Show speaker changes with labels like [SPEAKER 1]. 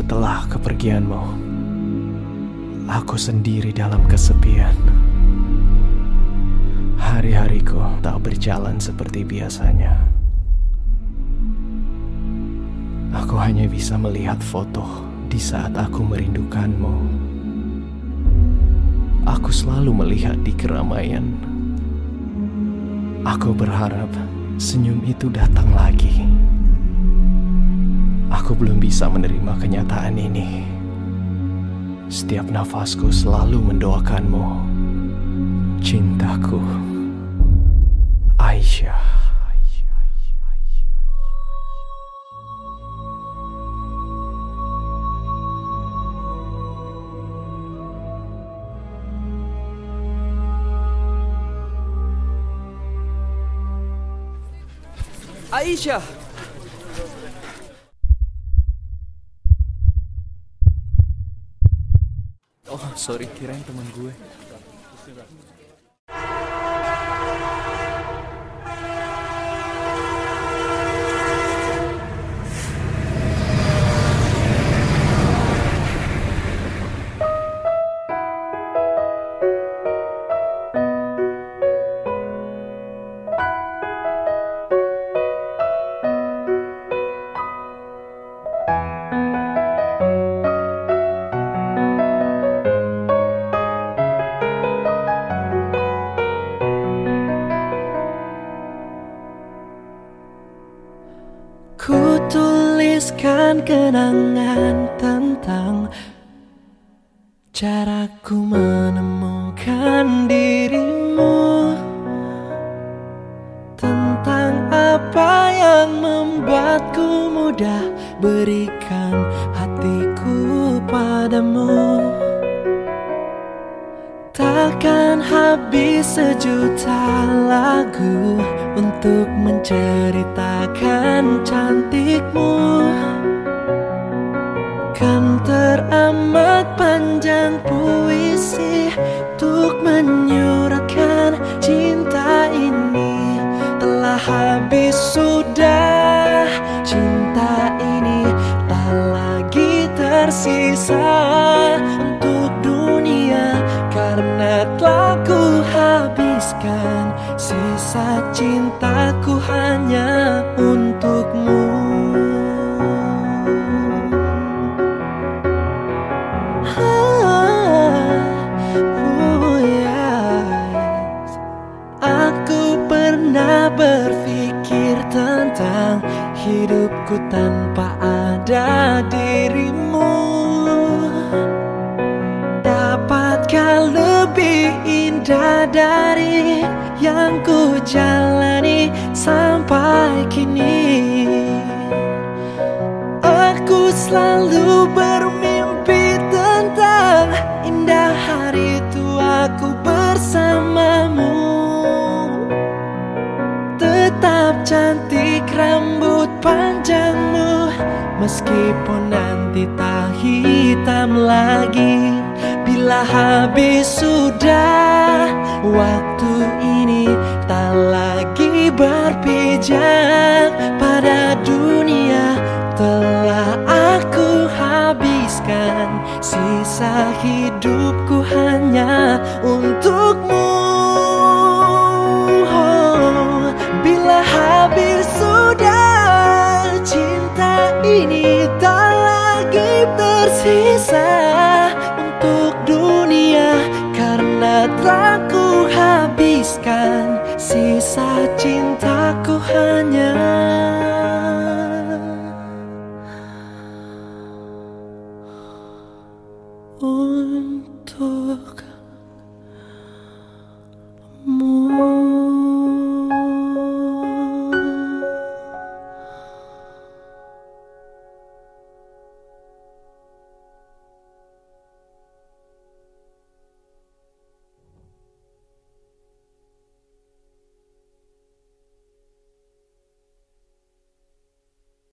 [SPEAKER 1] Setelah kepergianmu, aku sendiri dalam kesepian. Hari-hariku tak berjalan seperti biasanya. Aku hanya bisa melihat foto di saat aku merindukanmu. Aku selalu melihat di keramaian. Aku berharap senyum itu datang lagi. Aku belum bisa menerima kenyataan ini. Setiap nafasku selalu mendoakanmu. Cintaku. Aisyah.
[SPEAKER 2] Aisyah.
[SPEAKER 1] Oh, sorry, kirain teman gue.
[SPEAKER 3] Tuliskan kenangan tentang Caraku menemukan dirimu Tentang apa yang membuatku mudah Berikan hatiku padamu Takkan habis sejuta lagu Untuk menceritakan cantikmu. Kan teramat panjang puisi Sisa cintaku hanya untukmu Oh, yes. Aku pernah berpikir tentang hidupku tanpa ada dirimu Dapatkah lebih dari yang ku jalani sampai kini. Aku selalu bermimpi tentang indah hari tuaku bersamamu. Tetap cantik rambut panjangmu Meskipun nanti tak hitam lagi Bila habis sudah Waktu ini tak lagi berpijak. Pada dunia telah aku habiskan. Sisa hidupku hanya untukmu. Oh, Bila habis sudah cinta ini tak lagi tersisa lepaskan sisa cintaku hanya. Untuk